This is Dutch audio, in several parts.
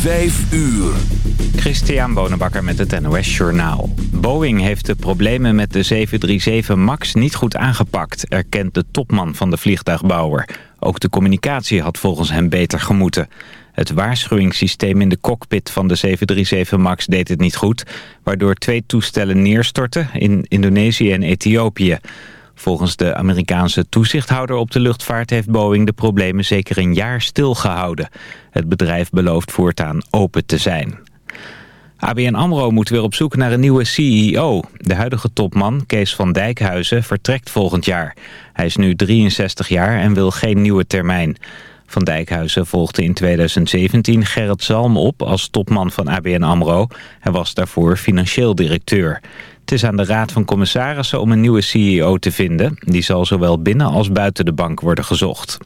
Vijf uur. Christian Bonenbakker met het NOS Journaal. Boeing heeft de problemen met de 737 MAX niet goed aangepakt... erkent de topman van de vliegtuigbouwer. Ook de communicatie had volgens hem beter gemoeten. Het waarschuwingssysteem in de cockpit van de 737 MAX deed het niet goed... waardoor twee toestellen neerstortten in Indonesië en Ethiopië... Volgens de Amerikaanse toezichthouder op de luchtvaart heeft Boeing de problemen zeker een jaar stilgehouden. Het bedrijf belooft voortaan open te zijn. ABN AMRO moet weer op zoek naar een nieuwe CEO. De huidige topman, Kees van Dijkhuizen, vertrekt volgend jaar. Hij is nu 63 jaar en wil geen nieuwe termijn. Van Dijkhuizen volgde in 2017 Gerrit Zalm op als topman van ABN AMRO. Hij was daarvoor financieel directeur. Het is aan de Raad van Commissarissen om een nieuwe CEO te vinden. Die zal zowel binnen als buiten de bank worden gezocht.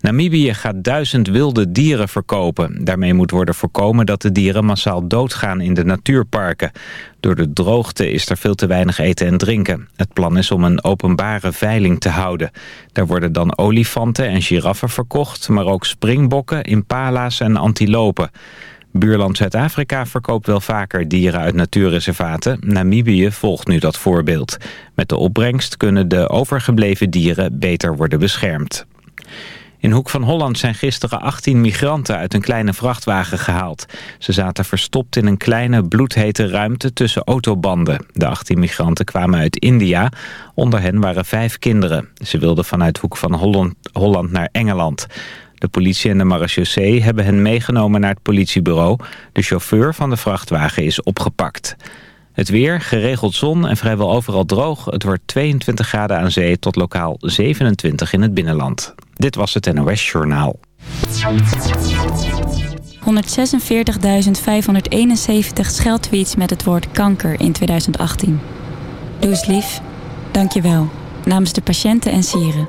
Namibië gaat duizend wilde dieren verkopen. Daarmee moet worden voorkomen dat de dieren massaal doodgaan in de natuurparken. Door de droogte is er veel te weinig eten en drinken. Het plan is om een openbare veiling te houden. Daar worden dan olifanten en giraffen verkocht, maar ook springbokken, impala's en antilopen. Buurland Zuid-Afrika verkoopt wel vaker dieren uit natuurreservaten. Namibië volgt nu dat voorbeeld. Met de opbrengst kunnen de overgebleven dieren beter worden beschermd. In Hoek van Holland zijn gisteren 18 migranten uit een kleine vrachtwagen gehaald. Ze zaten verstopt in een kleine bloedhete ruimte tussen autobanden. De 18 migranten kwamen uit India. Onder hen waren vijf kinderen. Ze wilden vanuit Hoek van Holland, Holland naar Engeland. De politie en de marechaussee hebben hen meegenomen naar het politiebureau. De chauffeur van de vrachtwagen is opgepakt. Het weer, geregeld zon en vrijwel overal droog. Het wordt 22 graden aan zee tot lokaal 27 in het binnenland. Dit was het NOS Journaal. 146.571 scheldtweets met het woord kanker in 2018. Doe eens lief. Dank je wel. Namens de patiënten en sieren.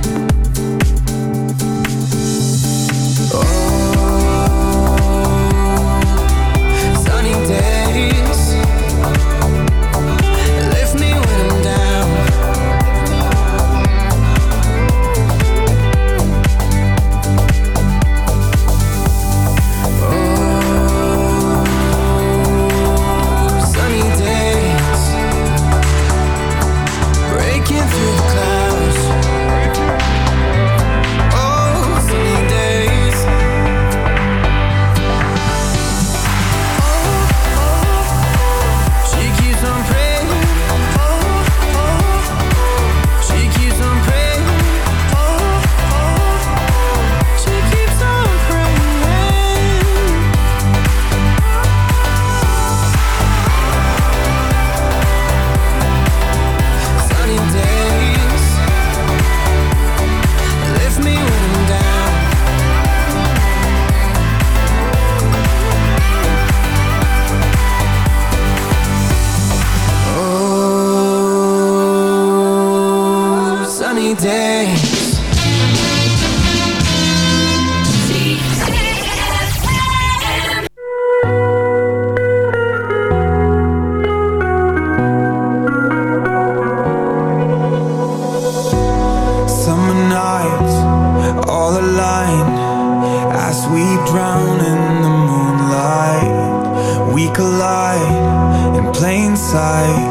collide in plain sight.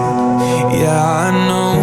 Yeah, I know.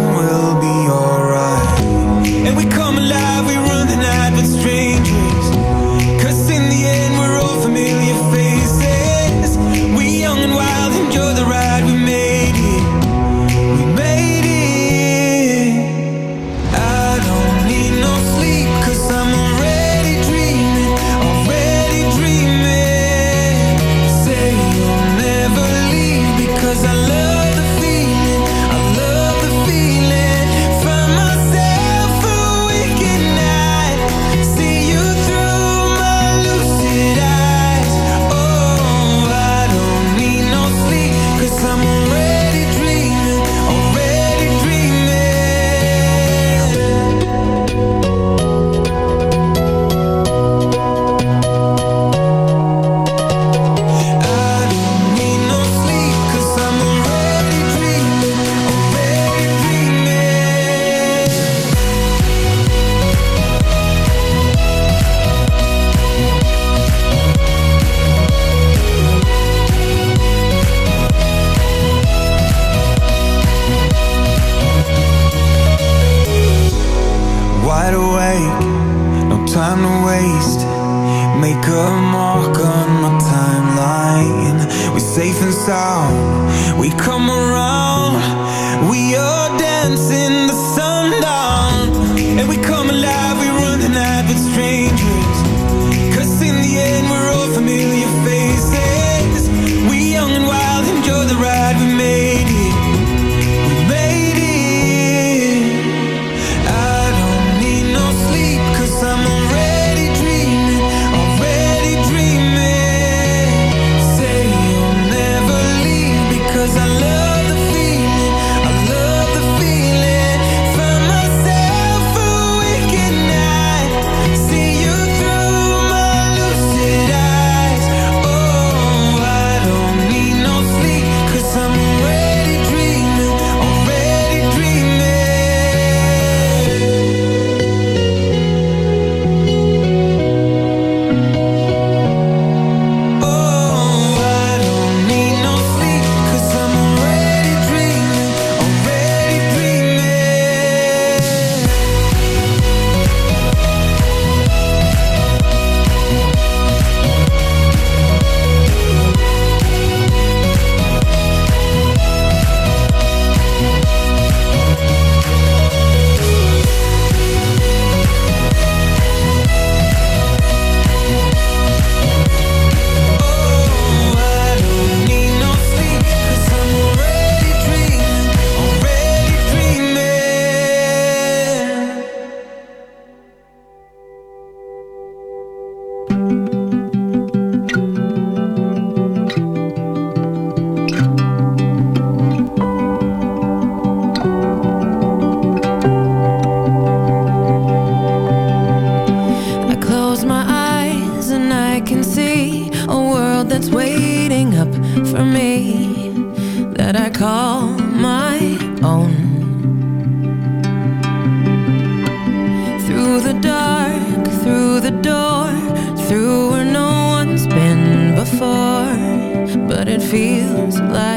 Feels like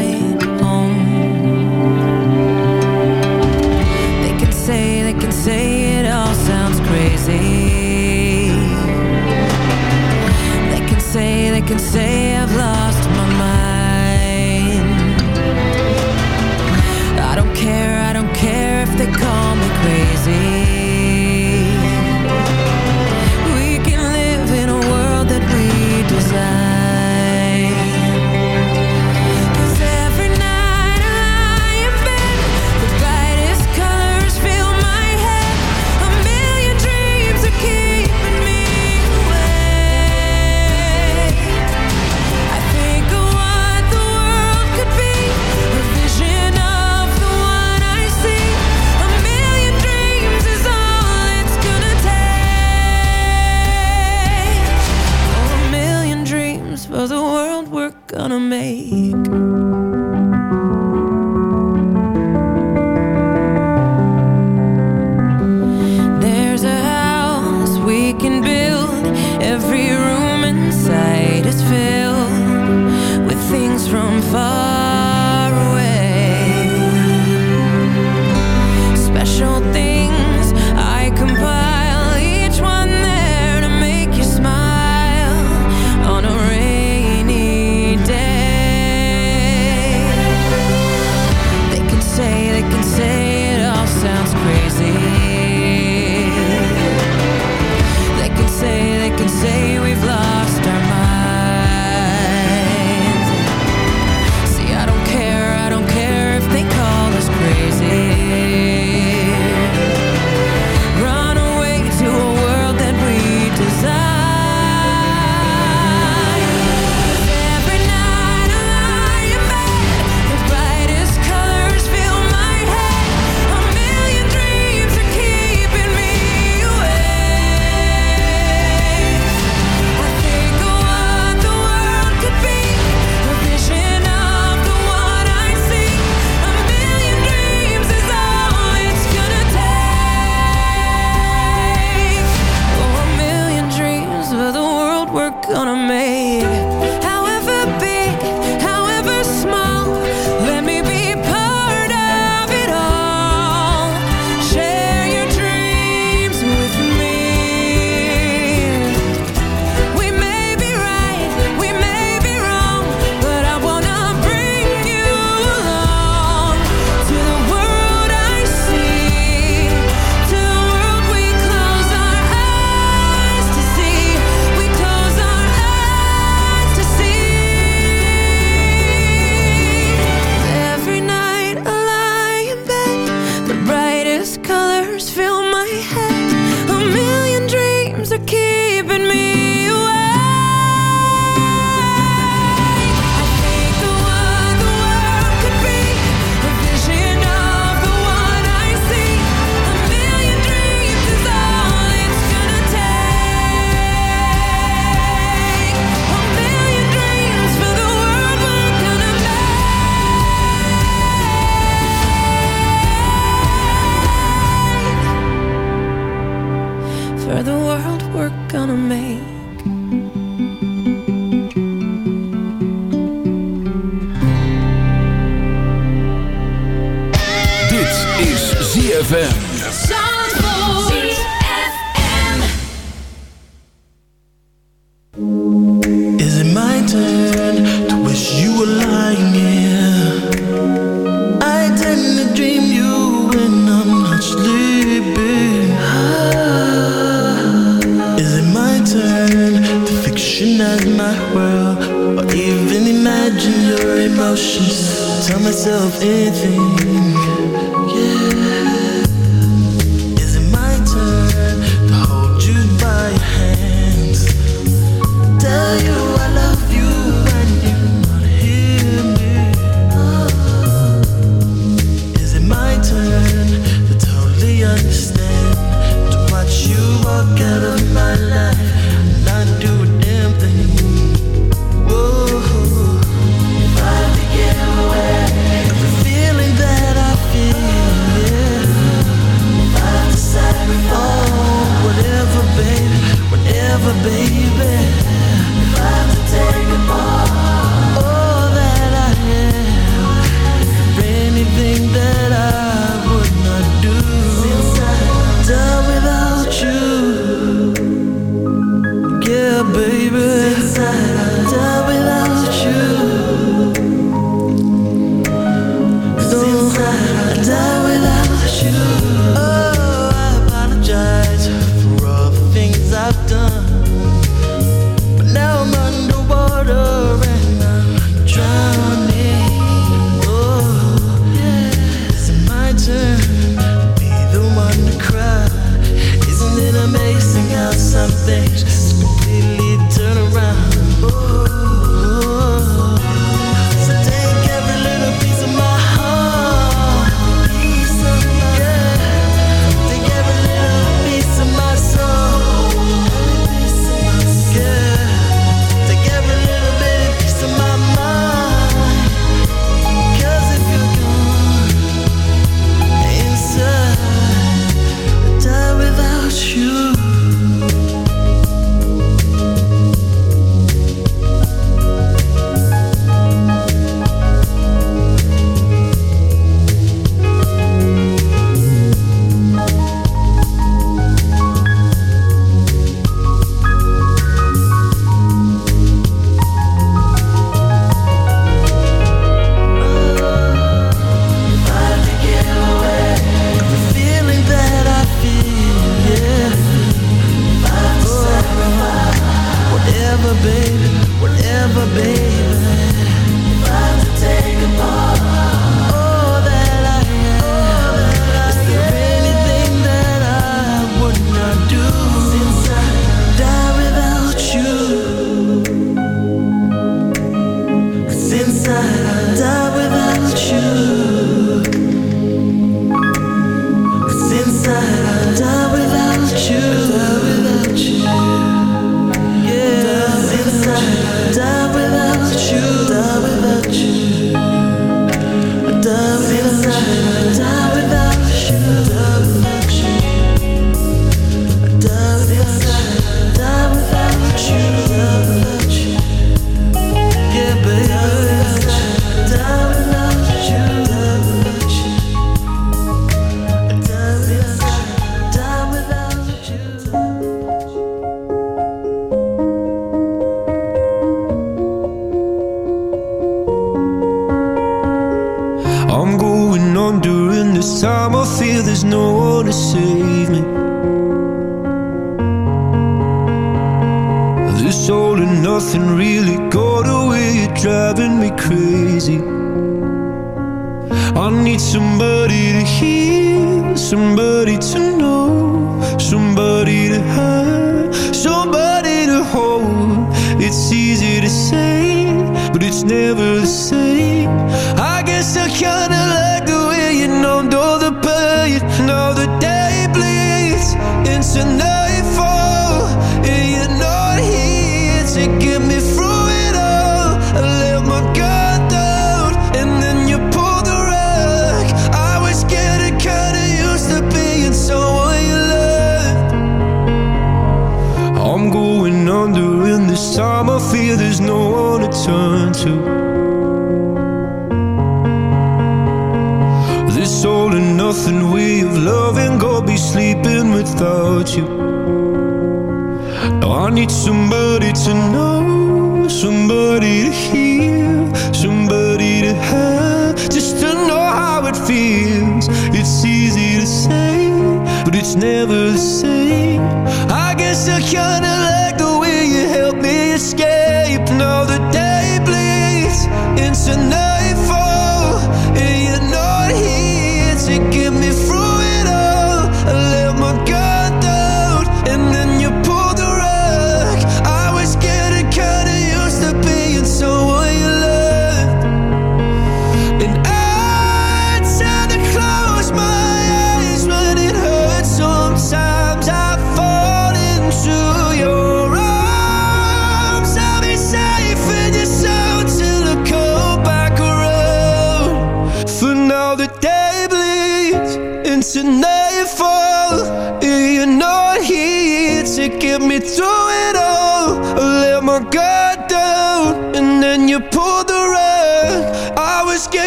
ZFM.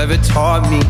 ever taught me.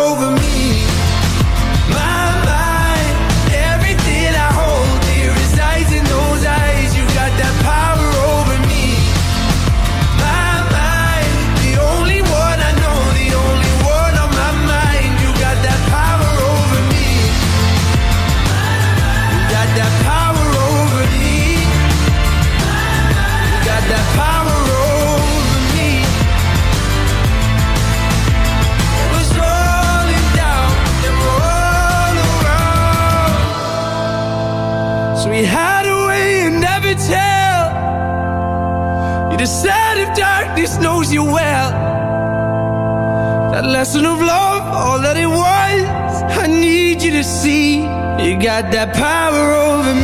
the side of darkness knows you well. That lesson of love, all that it was, I need you to see. You got that power over me.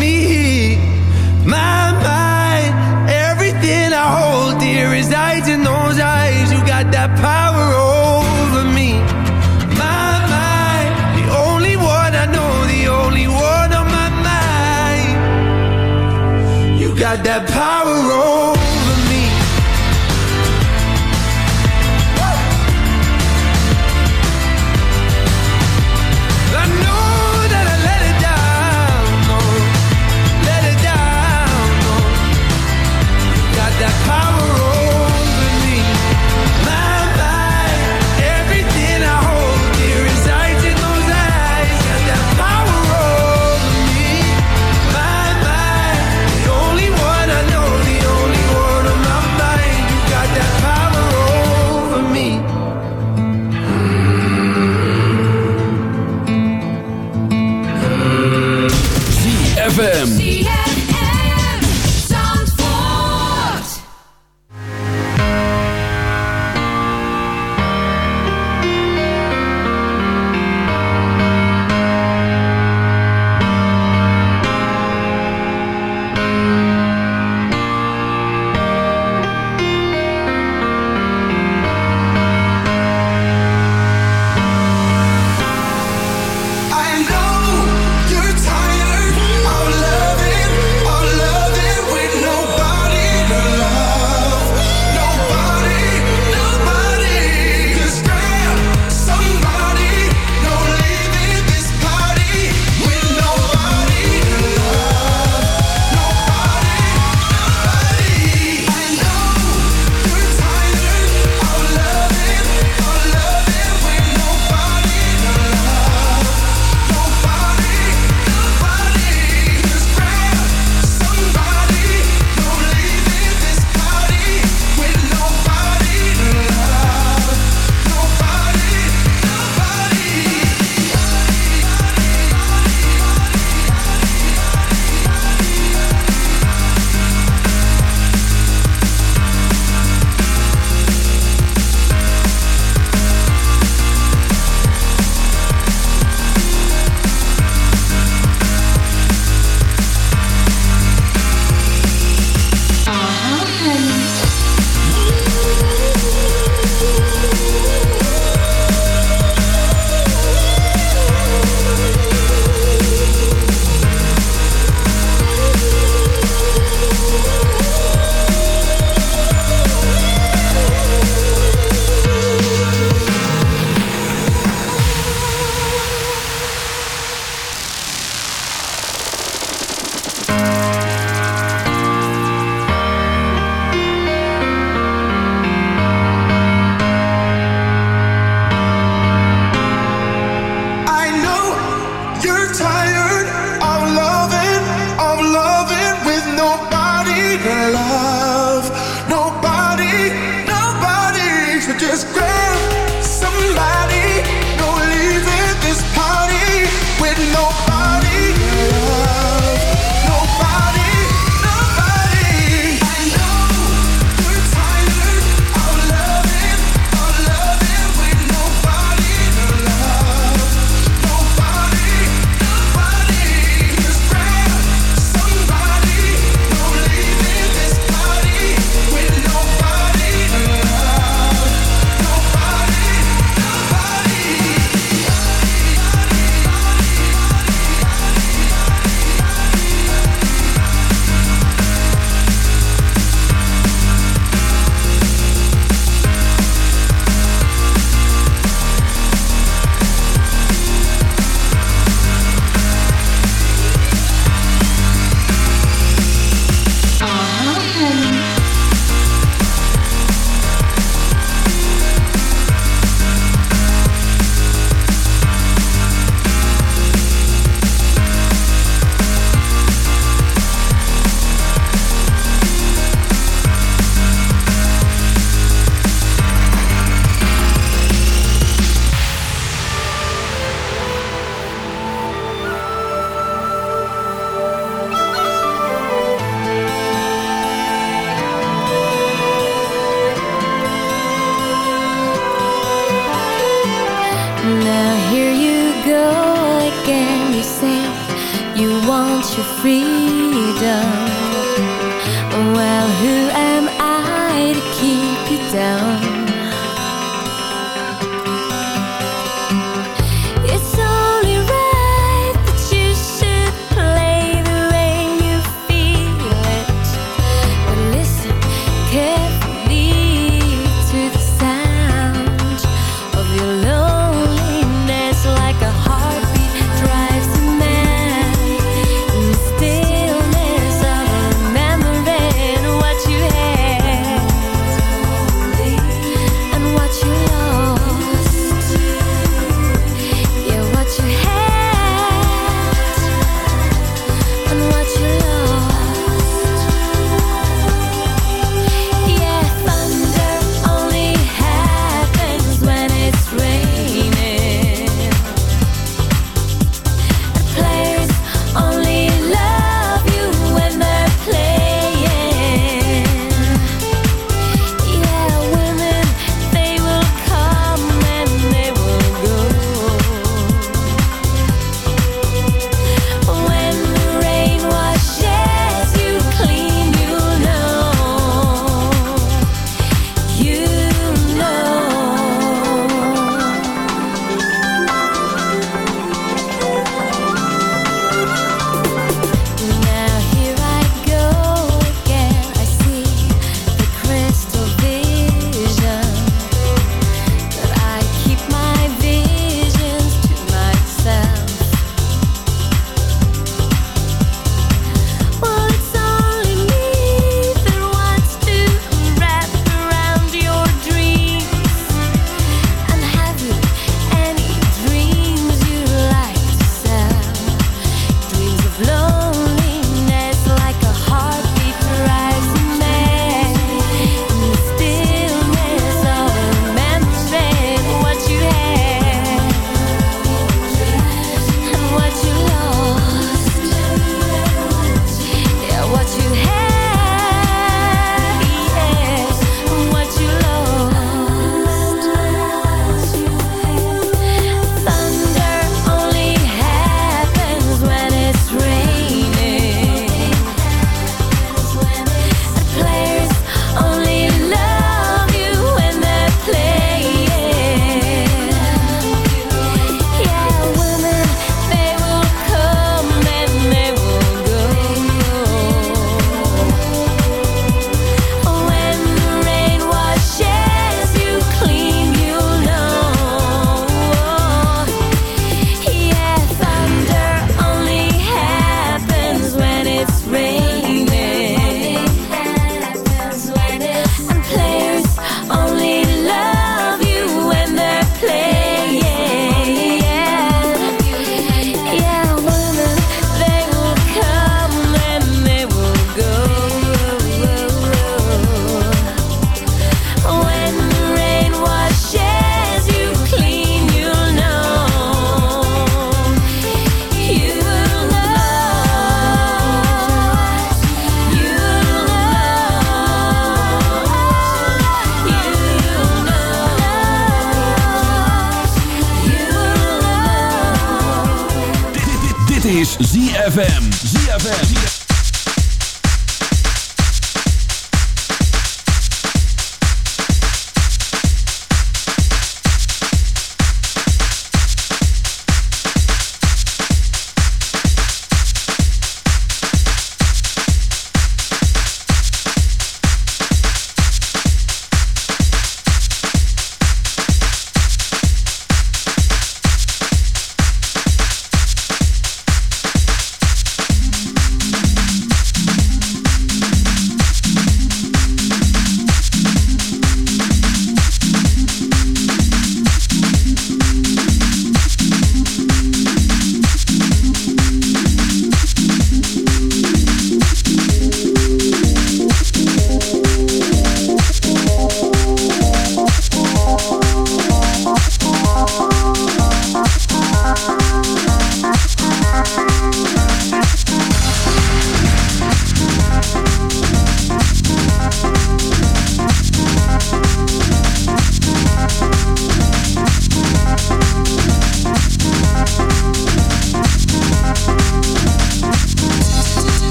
is great.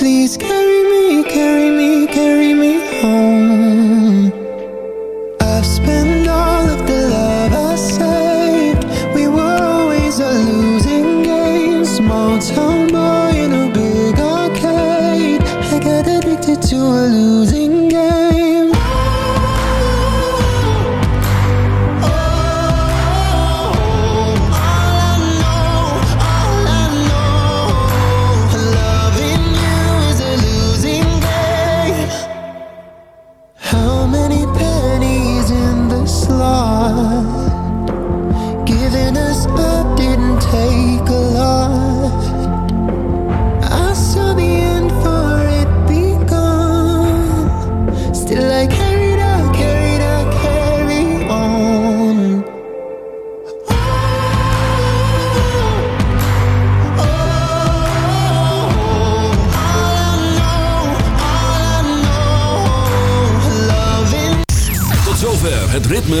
please can